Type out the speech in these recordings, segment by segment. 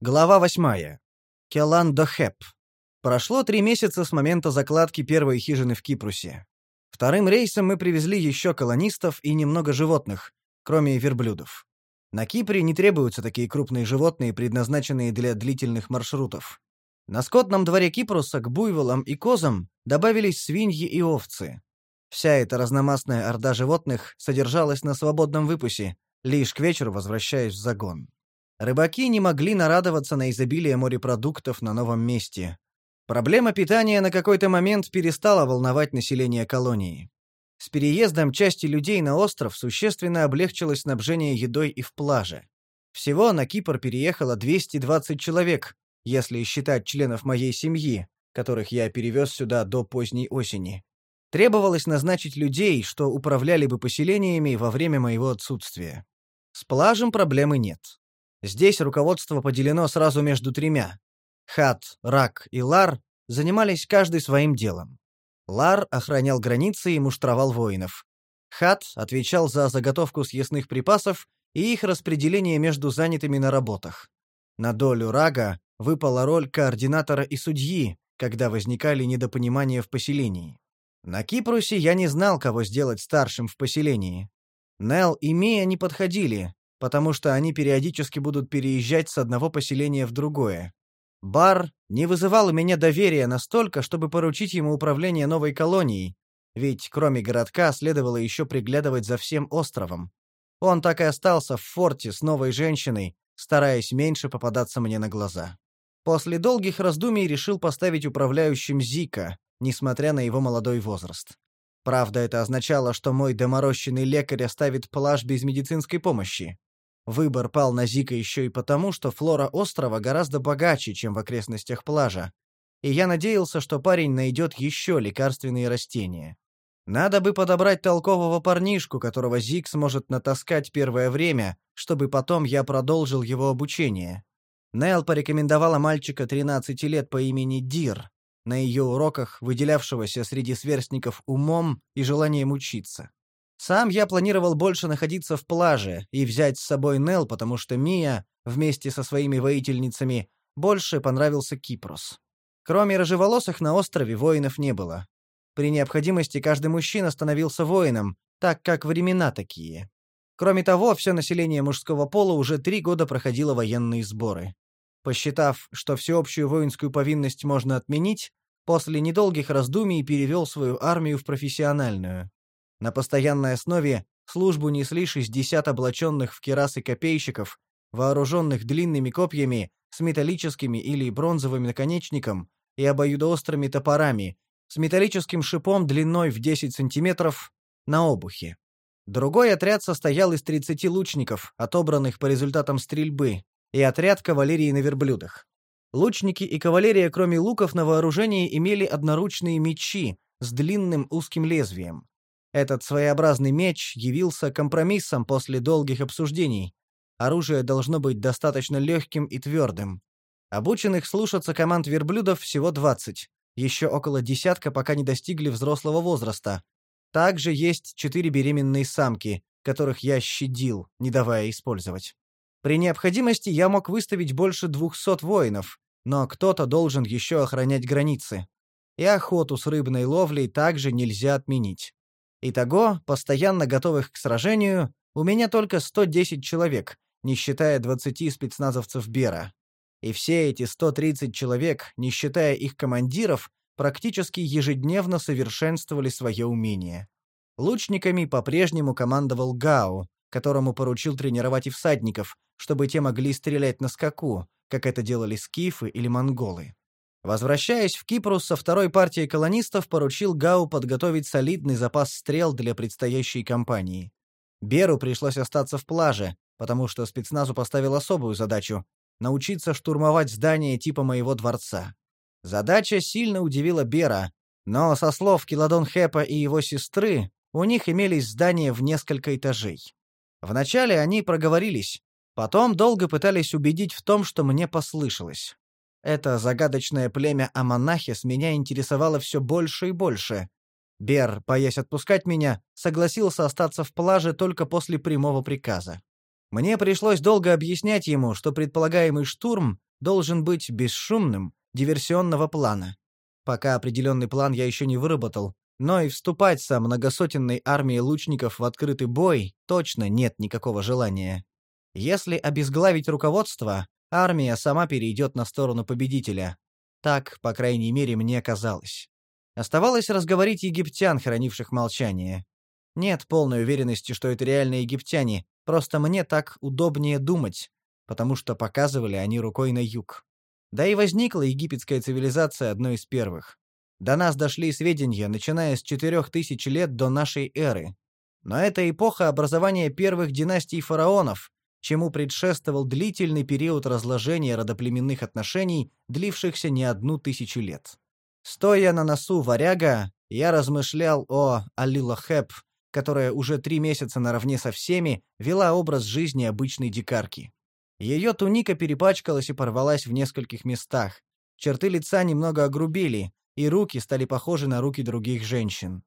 Глава восьмая. Келандохеп. Прошло три месяца с момента закладки первой хижины в Кипрусе. Вторым рейсом мы привезли еще колонистов и немного животных, кроме верблюдов. На Кипре не требуются такие крупные животные, предназначенные для длительных маршрутов. На скотном дворе Кипруса к буйволам и козам добавились свиньи и овцы. Вся эта разномастная орда животных содержалась на свободном выпусе, лишь к вечеру возвращаясь в загон. Рыбаки не могли нарадоваться на изобилие морепродуктов на новом месте. Проблема питания на какой-то момент перестала волновать население колонии. С переездом части людей на остров существенно облегчилось снабжение едой и в плаже. Всего на Кипр переехало 220 человек, если считать членов моей семьи, которых я перевез сюда до поздней осени. Требовалось назначить людей, что управляли бы поселениями во время моего отсутствия. С плажем проблемы нет. Здесь руководство поделено сразу между тремя. Хат, Рак и Лар занимались каждый своим делом. Лар охранял границы и муштровал воинов. Хат отвечал за заготовку съестных припасов и их распределение между занятыми на работах. На долю Рага выпала роль координатора и судьи, когда возникали недопонимания в поселении. На Кипрусе я не знал, кого сделать старшим в поселении. Нел и Мия не подходили, потому что они периодически будут переезжать с одного поселения в другое. Бар не вызывал у меня доверия настолько, чтобы поручить ему управление новой колонией, ведь кроме городка следовало еще приглядывать за всем островом. Он так и остался в форте с новой женщиной, стараясь меньше попадаться мне на глаза. После долгих раздумий решил поставить управляющим Зика, несмотря на его молодой возраст. Правда, это означало, что мой доморощенный лекарь оставит плаж без медицинской помощи. Выбор пал на Зика еще и потому, что флора острова гораздо богаче, чем в окрестностях плажа. И я надеялся, что парень найдет еще лекарственные растения. Надо бы подобрать толкового парнишку, которого Зик сможет натаскать первое время, чтобы потом я продолжил его обучение. Нел порекомендовала мальчика 13 лет по имени Дир, на ее уроках выделявшегося среди сверстников умом и желанием учиться. Сам я планировал больше находиться в плаже и взять с собой Нел, потому что Мия, вместе со своими воительницами, больше понравился Кипрос. Кроме рыжеволосых на острове воинов не было. При необходимости каждый мужчина становился воином, так как времена такие. Кроме того, все население мужского пола уже три года проходило военные сборы. Посчитав, что всеобщую воинскую повинность можно отменить, после недолгих раздумий перевел свою армию в профессиональную. На постоянной основе службу несли 60 облаченных в керасы копейщиков, вооруженных длинными копьями с металлическими или бронзовым наконечником и обоюдоострыми топорами, с металлическим шипом длиной в 10 сантиметров на обухе. Другой отряд состоял из 30 лучников, отобранных по результатам стрельбы, и отряд кавалерии на верблюдах. Лучники и кавалерия, кроме луков на вооружении, имели одноручные мечи с длинным узким лезвием. Этот своеобразный меч явился компромиссом после долгих обсуждений. Оружие должно быть достаточно легким и твердым. Обученных слушаться команд верблюдов всего 20, еще около десятка пока не достигли взрослого возраста, также есть четыре беременные самки, которых я щадил, не давая использовать. При необходимости я мог выставить больше двухсот воинов, но кто-то должен еще охранять границы. И охоту с рыбной ловлей также нельзя отменить. Итого, постоянно готовых к сражению, у меня только 110 человек, не считая 20 спецназовцев Бера. И все эти 130 человек, не считая их командиров, практически ежедневно совершенствовали свое умение. Лучниками по-прежнему командовал Гао, которому поручил тренировать и всадников, чтобы те могли стрелять на скаку, как это делали скифы или монголы. Возвращаясь в Кипрус со второй партией колонистов, поручил Гау подготовить солидный запас стрел для предстоящей кампании. Беру пришлось остаться в плаже, потому что спецназу поставил особую задачу — научиться штурмовать здания типа моего дворца. Задача сильно удивила Бера, но, со слов Киладон Хэпа и его сестры, у них имелись здания в несколько этажей. Вначале они проговорились, потом долго пытались убедить в том, что мне послышалось. Это загадочное племя Аманахис меня интересовало все больше и больше. Бер, боясь отпускать меня, согласился остаться в плаже только после прямого приказа. Мне пришлось долго объяснять ему, что предполагаемый штурм должен быть бесшумным, диверсионного плана. Пока определенный план я еще не выработал, но и вступать со многосотенной армией лучников в открытый бой точно нет никакого желания. Если обезглавить руководство, армия сама перейдет на сторону победителя. Так, по крайней мере, мне казалось. Оставалось разговорить египтян, хранивших молчание. Нет полной уверенности, что это реальные египтяне, просто мне так удобнее думать, потому что показывали они рукой на юг. Да и возникла египетская цивилизация одной из первых. До нас дошли сведения, начиная с 4000 лет до нашей эры. Но это эпоха образования первых династий фараонов, чему предшествовал длительный период разложения родоплеменных отношений, длившихся не одну тысячу лет. Стоя на носу варяга, я размышлял о Алилахеп, которая уже три месяца наравне со всеми вела образ жизни обычной дикарки. Ее туника перепачкалась и порвалась в нескольких местах. Черты лица немного огрубели, и руки стали похожи на руки других женщин.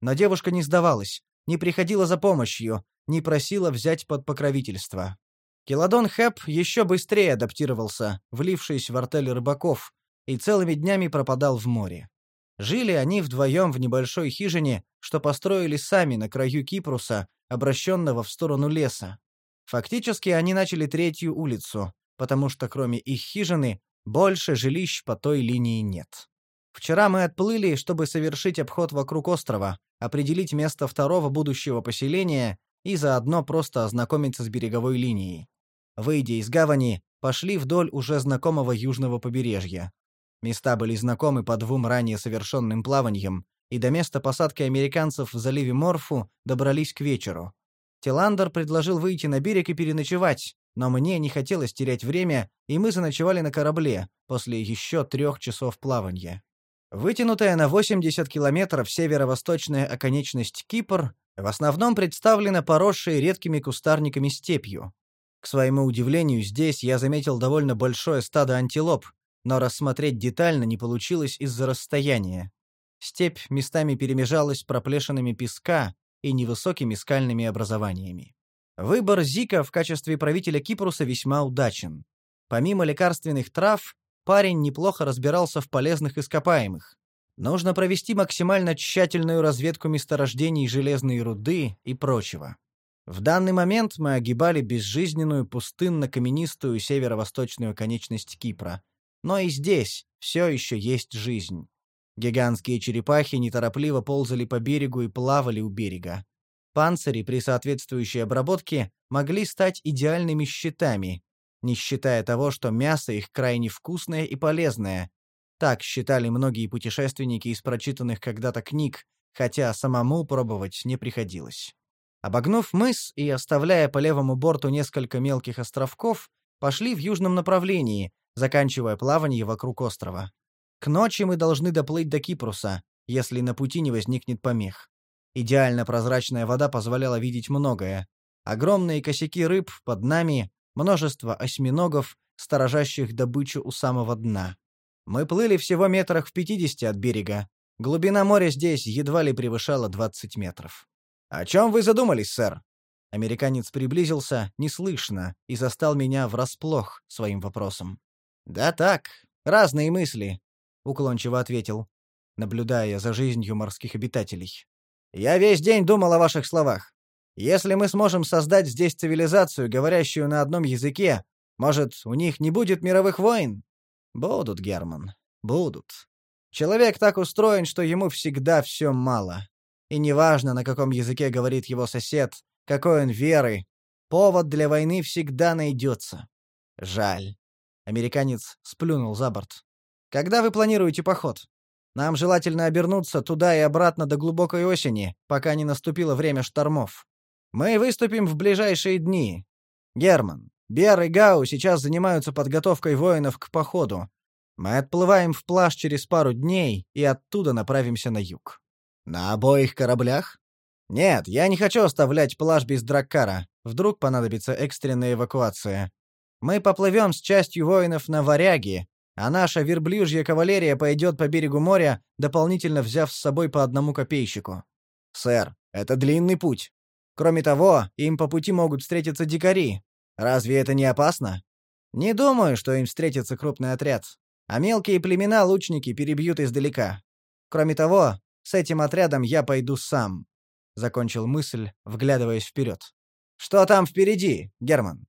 Но девушка не сдавалась, не приходила за помощью, не просила взять под покровительство. Келадон Хэп еще быстрее адаптировался, влившись в артель рыбаков, и целыми днями пропадал в море. Жили они вдвоем в небольшой хижине, что построили сами на краю Кипруса, обращенного в сторону леса. Фактически они начали третью улицу, потому что кроме их хижины больше жилищ по той линии нет. Вчера мы отплыли, чтобы совершить обход вокруг острова, определить место второго будущего поселения и заодно просто ознакомиться с береговой линией. Выйдя из гавани, пошли вдоль уже знакомого южного побережья. Места были знакомы по двум ранее совершенным плаваниям, и до места посадки американцев в заливе Морфу добрались к вечеру. Тиландер предложил выйти на берег и переночевать, но мне не хотелось терять время, и мы заночевали на корабле после еще трех часов плавания. Вытянутая на 80 километров северо-восточная оконечность Кипр в основном представлена поросшей редкими кустарниками степью. К своему удивлению, здесь я заметил довольно большое стадо антилоп, но рассмотреть детально не получилось из-за расстояния. Степь местами перемежалась проплешинами песка и невысокими скальными образованиями. Выбор Зика в качестве правителя Кипруса весьма удачен. Помимо лекарственных трав, парень неплохо разбирался в полезных ископаемых. Нужно провести максимально тщательную разведку месторождений железной руды и прочего. В данный момент мы огибали безжизненную пустынно-каменистую северо-восточную конечность Кипра. Но и здесь все еще есть жизнь. Гигантские черепахи неторопливо ползали по берегу и плавали у берега. Панцири при соответствующей обработке могли стать идеальными щитами, не считая того, что мясо их крайне вкусное и полезное. Так считали многие путешественники из прочитанных когда-то книг, хотя самому пробовать не приходилось. Обогнув мыс и оставляя по левому борту несколько мелких островков, пошли в южном направлении, заканчивая плавание вокруг острова. К ночи мы должны доплыть до Кипруса, если на пути не возникнет помех. Идеально прозрачная вода позволяла видеть многое. Огромные косяки рыб под нами, множество осьминогов, сторожащих добычу у самого дна. Мы плыли всего метрах в 50 от берега. Глубина моря здесь едва ли превышала 20 метров. «О чем вы задумались, сэр?» Американец приблизился, неслышно, и застал меня врасплох своим вопросом. «Да так, разные мысли», — уклончиво ответил, наблюдая за жизнью морских обитателей. «Я весь день думал о ваших словах. Если мы сможем создать здесь цивилизацию, говорящую на одном языке, может, у них не будет мировых войн? Будут, Герман, будут. Человек так устроен, что ему всегда все мало. И неважно, на каком языке говорит его сосед, какой он веры, повод для войны всегда найдется. Жаль. Американец сплюнул за борт. Когда вы планируете поход? Нам желательно обернуться туда и обратно до глубокой осени, пока не наступило время штормов. Мы выступим в ближайшие дни. Герман, Бер и Гау сейчас занимаются подготовкой воинов к походу. Мы отплываем в плаж через пару дней и оттуда направимся на юг. На обоих кораблях? Нет, я не хочу оставлять плаж без драккара. Вдруг понадобится экстренная эвакуация. Мы поплывем с частью воинов на Варяге, а наша верблюжья кавалерия пойдет по берегу моря, дополнительно взяв с собой по одному копейщику. Сэр, это длинный путь. Кроме того, им по пути могут встретиться дикари. Разве это не опасно? Не думаю, что им встретится крупный отряд, а мелкие племена лучники перебьют издалека. Кроме того, с этим отрядом я пойду сам», — закончил мысль, вглядываясь вперед. «Что там впереди, Герман?»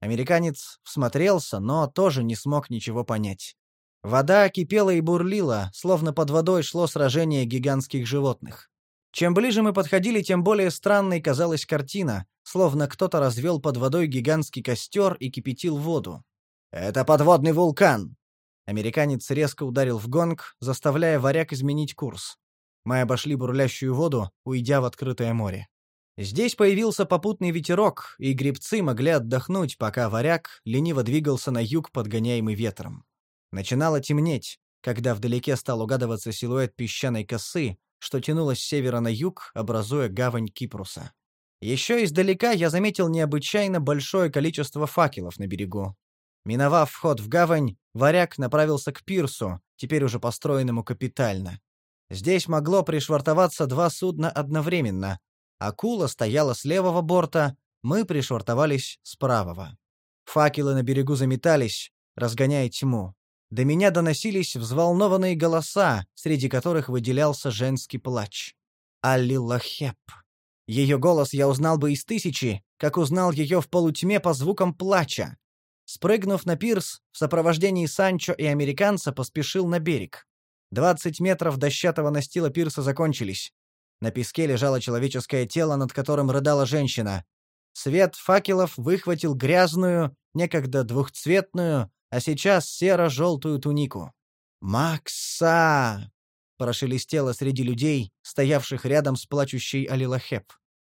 Американец всмотрелся, но тоже не смог ничего понять. Вода кипела и бурлила, словно под водой шло сражение гигантских животных. Чем ближе мы подходили, тем более странной казалась картина, словно кто-то развел под водой гигантский костер и кипятил воду. «Это подводный вулкан!» Американец резко ударил в гонг, заставляя варяг изменить курс. Мы обошли бурлящую воду, уйдя в открытое море. Здесь появился попутный ветерок, и гребцы могли отдохнуть, пока варяг лениво двигался на юг, подгоняемый ветром. Начинало темнеть, когда вдалеке стал угадываться силуэт песчаной косы, что тянулась с севера на юг, образуя гавань Кипруса. Еще издалека я заметил необычайно большое количество факелов на берегу. Миновав вход в гавань, варяг направился к пирсу, теперь уже построенному капитально. Здесь могло пришвартоваться два судна одновременно. Акула стояла с левого борта, мы пришвартовались с правого. Факелы на берегу заметались, разгоняя тьму. До меня доносились взволнованные голоса, среди которых выделялся женский плач. Аллилахеп. Ее голос я узнал бы из тысячи, как узнал ее в полутьме по звукам плача. Спрыгнув на пирс, в сопровождении Санчо и американца поспешил на берег. Двадцать метров дощатого настила пирса закончились. На песке лежало человеческое тело, над которым рыдала женщина. Свет факелов выхватил грязную, некогда двухцветную, а сейчас серо-желтую тунику. «Макса!» — прошелестело среди людей, стоявших рядом с плачущей Алилахеп.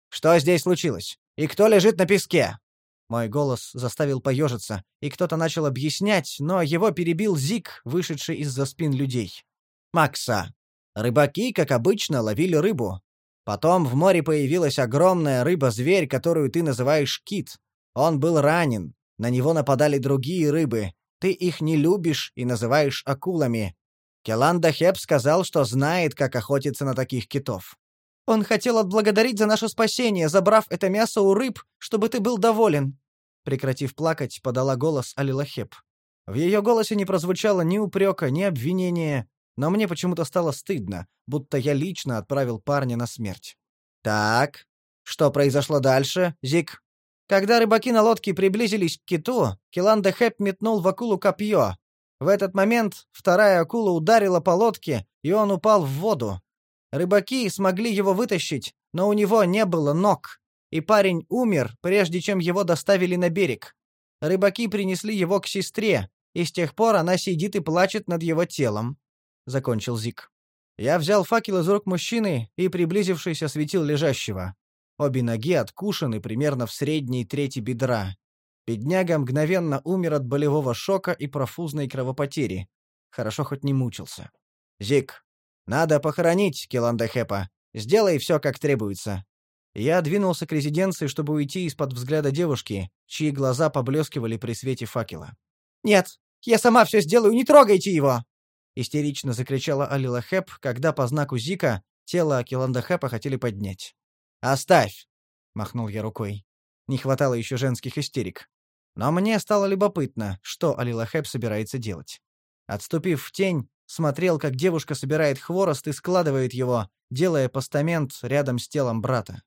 «Что здесь случилось? И кто лежит на песке?» Мой голос заставил поежиться, и кто-то начал объяснять, но его перебил Зик, вышедший из-за спин людей. «Макса, рыбаки, как обычно, ловили рыбу. Потом в море появилась огромная рыба-зверь, которую ты называешь кит. Он был ранен, на него нападали другие рыбы, ты их не любишь и называешь акулами. Келанда Хеп сказал, что знает, как охотиться на таких китов. Он хотел отблагодарить за наше спасение, забрав это мясо у рыб, чтобы ты был доволен. Прекратив плакать, подала голос Алилахеп. В ее голосе не прозвучало ни упрека, ни обвинения, но мне почему-то стало стыдно, будто я лично отправил парня на смерть. «Так, что произошло дальше, Зик?» Когда рыбаки на лодке приблизились к киту, Киланда Хэп метнул в акулу копье. В этот момент вторая акула ударила по лодке, и он упал в воду. Рыбаки смогли его вытащить, но у него не было ног, и парень умер, прежде чем его доставили на берег. Рыбаки принесли его к сестре, и с тех пор она сидит и плачет над его телом», — закончил Зик. Я взял факел из рук мужчины и, приблизившись, осветил лежащего. Обе ноги откушены примерно в средней трети бедра. Бедняга мгновенно умер от болевого шока и профузной кровопотери. Хорошо хоть не мучился. «Зик, надо похоронить Келандахепа. Сделай все, как требуется». Я двинулся к резиденции, чтобы уйти из-под взгляда девушки, чьи глаза поблескивали при свете факела. «Нет, я сама все сделаю, не трогайте его!» Истерично закричала Алила Хэп, когда по знаку Зика тело Келандахэпа хотели поднять. «Оставь!» — махнул я рукой. Не хватало еще женских истерик. Но мне стало любопытно, что Алилахеп собирается делать. Отступив в тень, смотрел, как девушка собирает хворост и складывает его, делая постамент рядом с телом брата.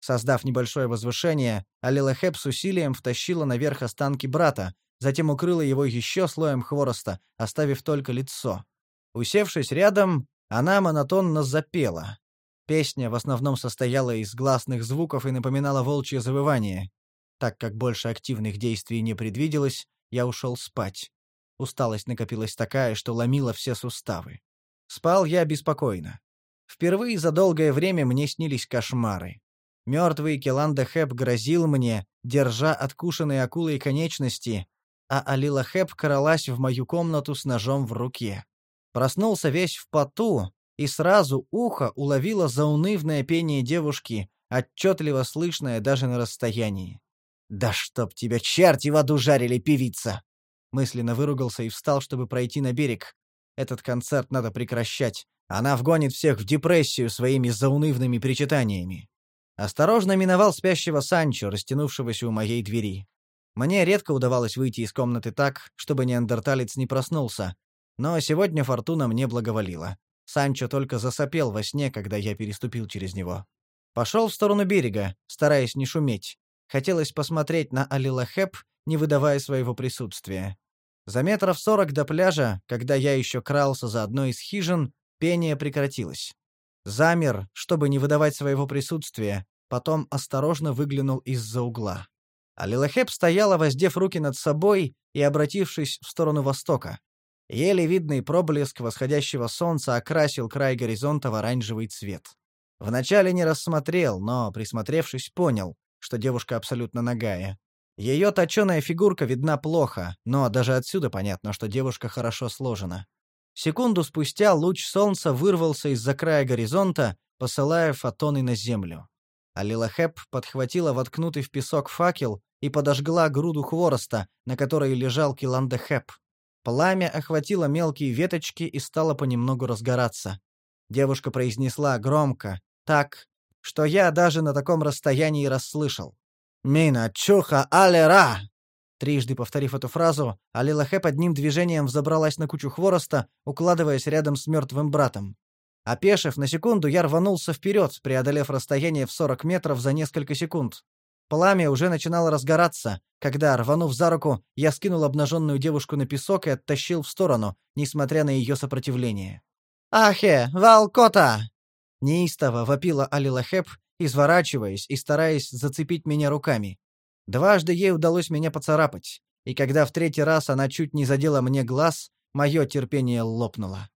Создав небольшое возвышение, Алилахеп с усилием втащила наверх останки брата, затем укрыла его еще слоем хвороста, оставив только лицо. Усевшись рядом, она монотонно запела. Песня в основном состояла из гласных звуков и напоминала волчье завывание. Так как больше активных действий не предвиделось, я ушел спать. Усталость накопилась такая, что ломила все суставы. Спал я беспокойно. Впервые за долгое время мне снились кошмары. Мертвый Келанда Хэп грозил мне, держа откушенные акулой конечности, а Алила Хэп кралась в мою комнату с ножом в руке. Проснулся весь в поту, и сразу ухо уловило заунывное пение девушки, отчетливо слышное даже на расстоянии. «Да чтоб тебя черти в аду жарили, певица!» Мысленно выругался и встал, чтобы пройти на берег. Этот концерт надо прекращать. Она вгонит всех в депрессию своими заунывными причитаниями. Осторожно миновал спящего Санчо, растянувшегося у моей двери. Мне редко удавалось выйти из комнаты так, чтобы неандерталец не проснулся, но сегодня фортуна мне благоволила. Санчо только засопел во сне, когда я переступил через него. Пошел в сторону берега, стараясь не шуметь. Хотелось посмотреть на Алилахеп, не выдавая своего присутствия. За метров сорок до пляжа, когда я еще крался за одной из хижин, пение прекратилось. Замер, чтобы не выдавать своего присутствия, потом осторожно выглянул из-за угла. Алилахеп стояла, воздев руки над собой и обратившись в сторону востока. Еле видный проблеск восходящего солнца окрасил край горизонта в оранжевый цвет. Вначале не рассмотрел, но, присмотревшись, понял, что девушка абсолютно нагая. Ее точеная фигурка видна плохо, но даже отсюда понятно, что девушка хорошо сложена. Секунду спустя луч солнца вырвался из-за края горизонта, посылая фотоны на землю. А Лилахеп подхватила воткнутый в песок факел и подожгла груду хвороста, на которой лежал Киландехеп. Пламя охватило мелкие веточки и стало понемногу разгораться. Девушка произнесла громко, так, что я даже на таком расстоянии расслышал. «Мина чуха алера!» Трижды повторив эту фразу, Алилахеп одним движением взобралась на кучу хвороста, укладываясь рядом с мертвым братом. Опешив на секунду, я рванулся вперед, преодолев расстояние в 40 метров за несколько секунд. Пламя уже начинало разгораться, когда, рванув за руку, я скинул обнаженную девушку на песок и оттащил в сторону, несмотря на ее сопротивление. «Ахе, Валкота!» Неистово вопила Алилахеп, изворачиваясь и стараясь зацепить меня руками. Дважды ей удалось меня поцарапать, и когда в третий раз она чуть не задела мне глаз, мое терпение лопнуло.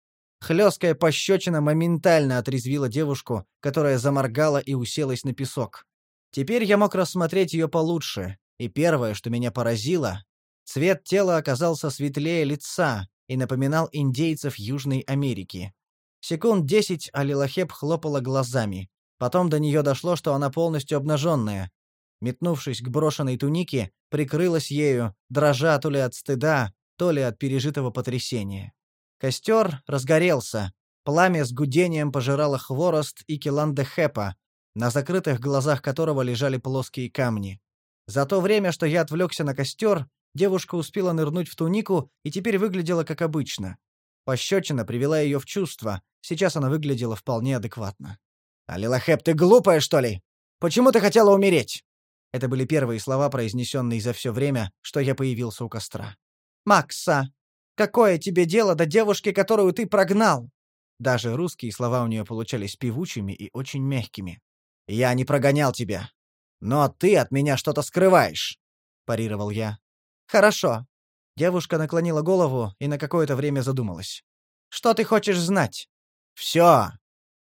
Хлесткая пощечина моментально отрезвила девушку, которая заморгала и уселась на песок. Теперь я мог рассмотреть ее получше, и первое, что меня поразило, цвет тела оказался светлее лица и напоминал индейцев Южной Америки. Секунд десять Алилахеп хлопала глазами. Потом до нее дошло, что она полностью обнаженная, метнувшись к брошенной тунике, прикрылась ею, дрожа то ли от стыда, то ли от пережитого потрясения. Костер разгорелся. Пламя с гудением пожирало хворост и киланда Хэпа, на закрытых глазах которого лежали плоские камни. За то время, что я отвлекся на костер, девушка успела нырнуть в тунику и теперь выглядела как обычно. Пощечина привела ее в чувство, сейчас она выглядела вполне адекватно. «Алилахеп, ты глупая, что ли? Почему ты хотела умереть?» Это были первые слова, произнесенные за все время, что я появился у костра. «Макса, какое тебе дело до девушки, которую ты прогнал?» Даже русские слова у нее получались певучими и очень мягкими. «Я не прогонял тебя. Но ты от меня что-то скрываешь», — парировал я. «Хорошо». Девушка наклонила голову и на какое-то время задумалась. «Что ты хочешь знать?» «Все!»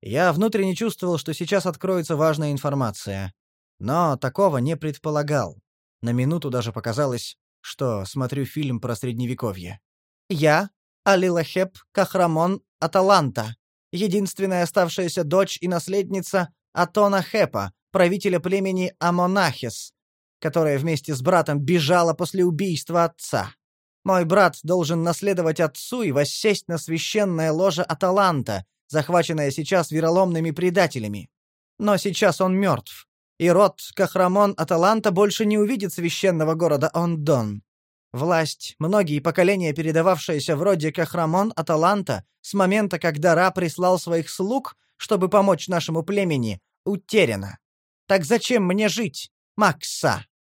Я внутренне чувствовал, что сейчас откроется важная информация. Но такого не предполагал. На минуту даже показалось, что смотрю фильм про Средневековье. «Я — Алилахеп Кахрамон Аталанта, единственная оставшаяся дочь и наследница Атона Хепа, правителя племени Амонахис, которая вместе с братом бежала после убийства отца. Мой брат должен наследовать отцу и воссесть на священное ложе Аталанта, захваченное сейчас вероломными предателями. Но сейчас он мертв и род Кахрамон Аталанта больше не увидит священного города Ондон. Власть, многие поколения передававшаяся в роде Кахрамон Аталанта с момента, когда Ра прислал своих слуг, чтобы помочь нашему племени, утеряна. Так зачем мне жить, Макса?